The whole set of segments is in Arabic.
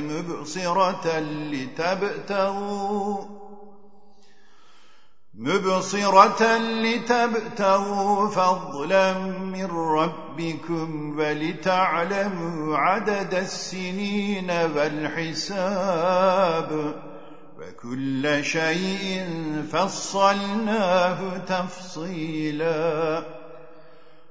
مبصرة لتبتغوا مبصرة لتبتغوا فضلا من ربكم ولتعلموا عدد السنين والحساب وكل شيء فصلناه تفصيلا.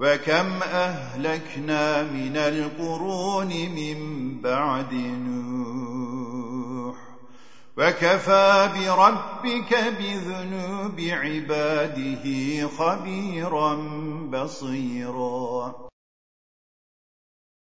وكم أهلكنا من القرون من بعد نوح وكفى بربك بذنوب عباده خبيرا بصيراً